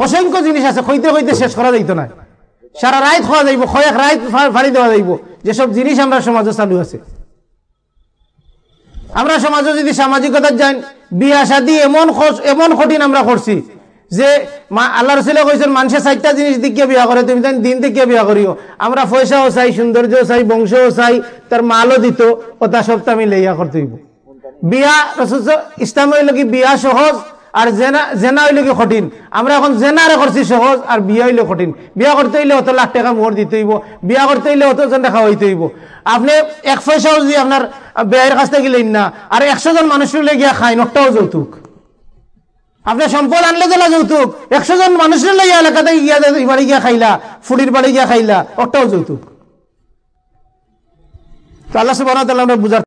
অসংখ্য জিনিস আছে, খইতে খইতে শেষ করা যাইতো না। সারা রাত খাওয়া যাইব কয়েক রাত ফাড়ি দেওয়া যাইব, যেসব জিনিস আমরা সমাজে চালু আছে। আমরা সমাজে যদি সামাজিকতার যাই বিয়া শাদি এমন এমন কঠিন আমরা করছি যে মা- আল্লাহ রসুলে কইছেন মানুষের চারটা জিনিস দিকে বিয়া করে, তুমি তাই দিন থেকে বিয়া করিও। আমরা পয়সাও চাই, সৌন্দর্যও চাই, বংশও চাই, তার মালও দিত ওটা সব আমি লইয়া করতে বিয়া রসুল ইসলাম হইল কি বিয়া সহজ আর জেনা জেনা হইলে কি কঠিন? আমরা এখন জেনারে করছি সহজ, আর বিয়া হইলে কঠিন। বিয়া করতে হইলে অত লাখ টাকা মোহর দিতে হইব, বিয়া করতে হইলে অত জন টাকা হইতে হইব। আপনি এক পয়সাও যদি আপনার ব্যয়ের কাছ থেকে গেলেন না, আর একশো জন মানুষের গিয়া খাই নটাও যৌতুক। আপনি সম্পদ আনলে দিলা যৌতুক, একশো জন মানুষের লইয়া এলাকাতে গিয়া বাড়ি গিয়া খাইলা ফুডির বাড়ি গিয়া খাইলা, ওটাও যৌতুক। তো আল্লাহ সুবাহ আমরা বুঝার